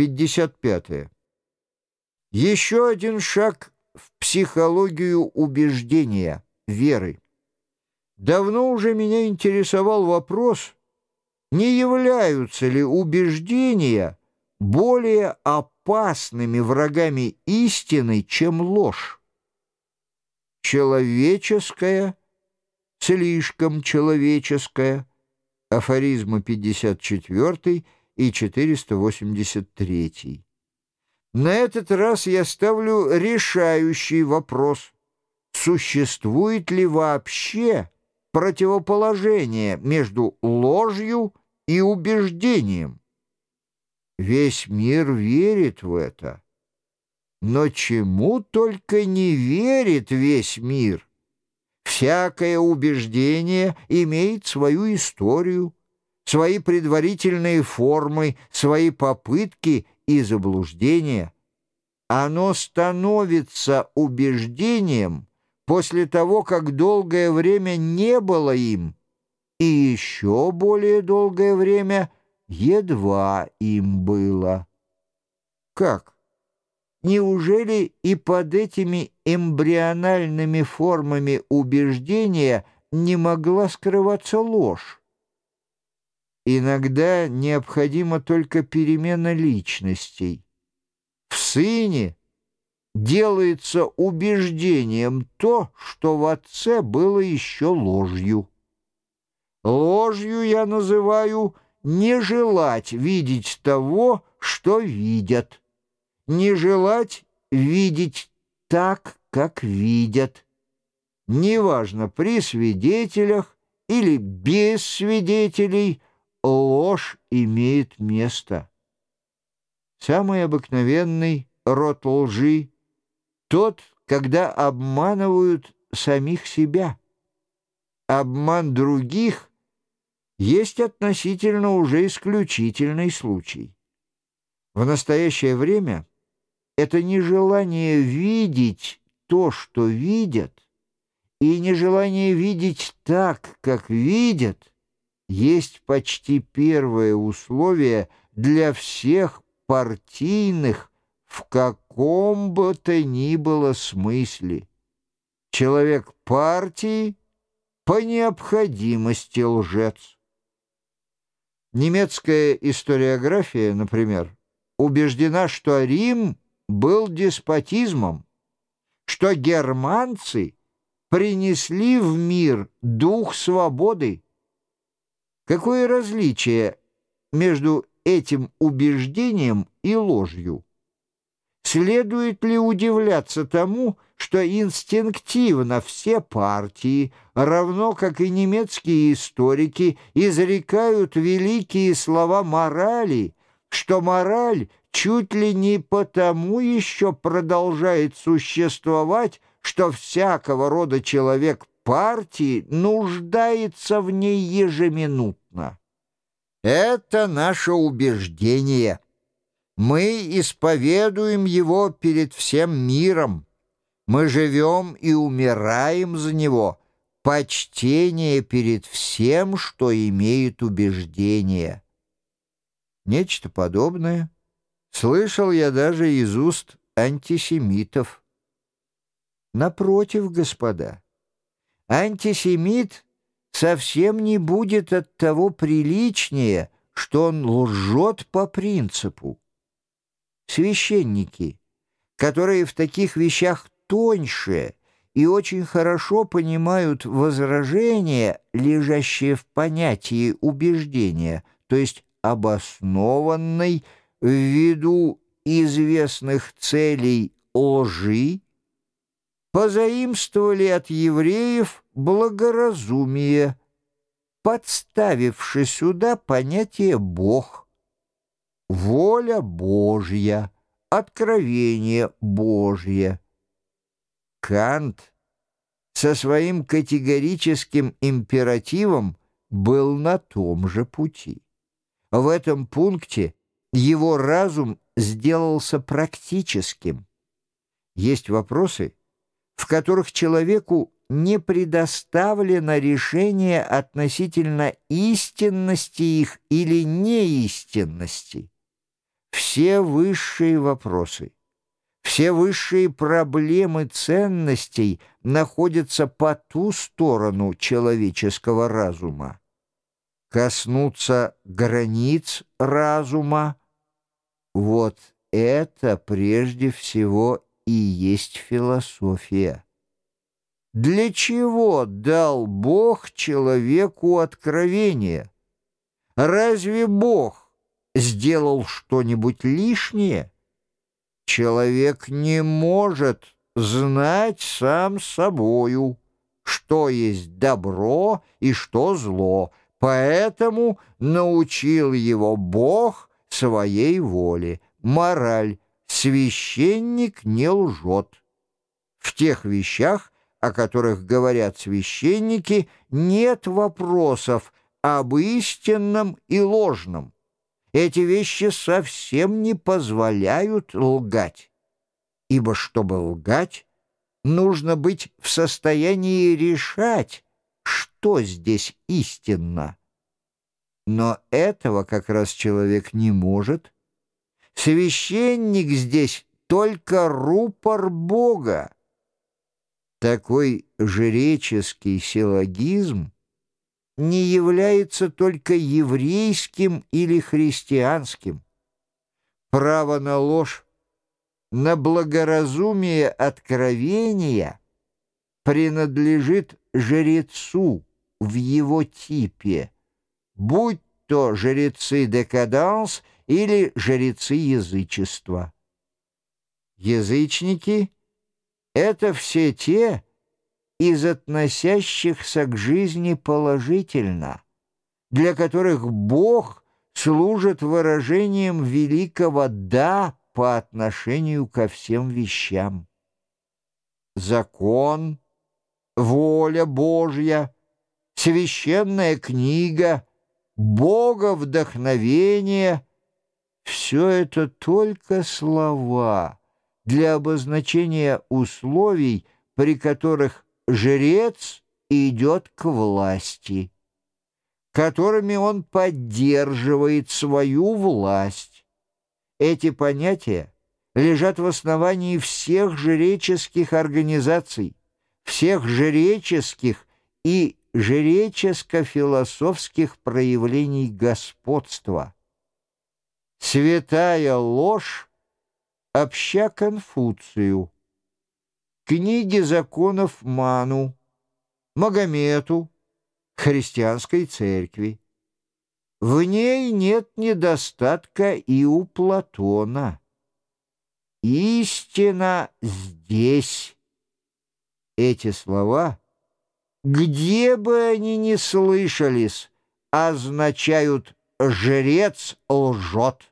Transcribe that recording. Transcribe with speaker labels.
Speaker 1: 55. Еще один шаг в психологию убеждения, веры. Давно уже меня интересовал вопрос, не являются ли убеждения более опасными врагами истины, чем ложь. Человеческое, слишком человеческое, афоризмы 54 и 483. На этот раз я ставлю решающий вопрос. Существует ли вообще противоположение между ложью и убеждением? Весь мир верит в это. Но чему только не верит весь мир? Всякое убеждение имеет свою историю, свои предварительные формы, свои попытки и заблуждения. Оно становится убеждением после того, как долгое время не было им, и еще более долгое время едва им было. Как? Неужели и под этими эмбриональными формами убеждения не могла скрываться ложь? Иногда необходима только перемена личностей. В сыне делается убеждением то, что в отце было еще ложью. Ложью я называю не желать видеть того, что видят, не желать видеть так, как видят. Неважно, при свидетелях или без свидетелей – ложь имеет место. Самый обыкновенный род лжи — тот, когда обманывают самих себя. Обман других есть относительно уже исключительный случай. В настоящее время это нежелание видеть то, что видят, и нежелание видеть так, как видят, есть почти первое условие для всех партийных в каком бы то ни было смысле. Человек партии по необходимости лжец. Немецкая историография, например, убеждена, что Рим был деспотизмом, что германцы принесли в мир дух свободы, Какое различие между этим убеждением и ложью? Следует ли удивляться тому, что инстинктивно все партии, равно как и немецкие историки, изрекают великие слова морали, что мораль чуть ли не потому еще продолжает существовать, что всякого рода человек партии нуждается в ней ежеминутно. Это наше убеждение. Мы исповедуем его перед всем миром. Мы живем и умираем за него. Почтение перед всем, что имеет убеждение. Нечто подобное слышал я даже из уст антисемитов. Напротив, господа, Антисемит совсем не будет от того приличнее, что он лжет по принципу. Священники, которые в таких вещах тоньше и очень хорошо понимают возражения, лежащие в понятии убеждения, то есть обоснованной виду известных целей лжи, позаимствовали от евреев благоразумие, подставивши сюда понятие «Бог», воля Божья, откровение Божье. Кант со своим категорическим императивом был на том же пути. В этом пункте его разум сделался практическим. Есть вопросы, в которых человеку не предоставлено решение относительно истинности их или неистинности. все высшие вопросы, все высшие проблемы ценностей находятся по ту сторону человеческого разума. Коснуться границ разума — вот это прежде всего и есть философия. Для чего дал Бог человеку откровение? Разве Бог сделал что-нибудь лишнее? Человек не может знать сам собою, что есть добро и что зло, поэтому научил его Бог своей воле. Мораль. Священник не лжет. В тех вещах, о которых говорят священники, нет вопросов об истинном и ложном. Эти вещи совсем не позволяют лгать. Ибо чтобы лгать, нужно быть в состоянии решать, что здесь истинно. Но этого как раз человек не может. Священник здесь только рупор Бога. Такой жреческий силлогизм не является только еврейским или христианским. Право на ложь, на благоразумие откровения принадлежит жрецу в его типе, будь то жрецы декаданс или жрецы язычества. Язычники — это все те, из относящихся к жизни положительно, для которых Бог служит выражением великого «да» по отношению ко всем вещам. Закон, воля Божья, священная книга, Бога вдохновение — все это только слова для обозначения условий, при которых жрец идет к власти, которыми он поддерживает свою власть. Эти понятия лежат в основании всех жреческих организаций, всех жреческих и жреческо-философских проявлений господства. Святая ложь обща Конфуцию книги законов Ману, Магомету, христианской церкви. В ней нет недостатка и у Платона. Истина здесь. Эти слова, где бы они ни слышались, означают «жрец лжет».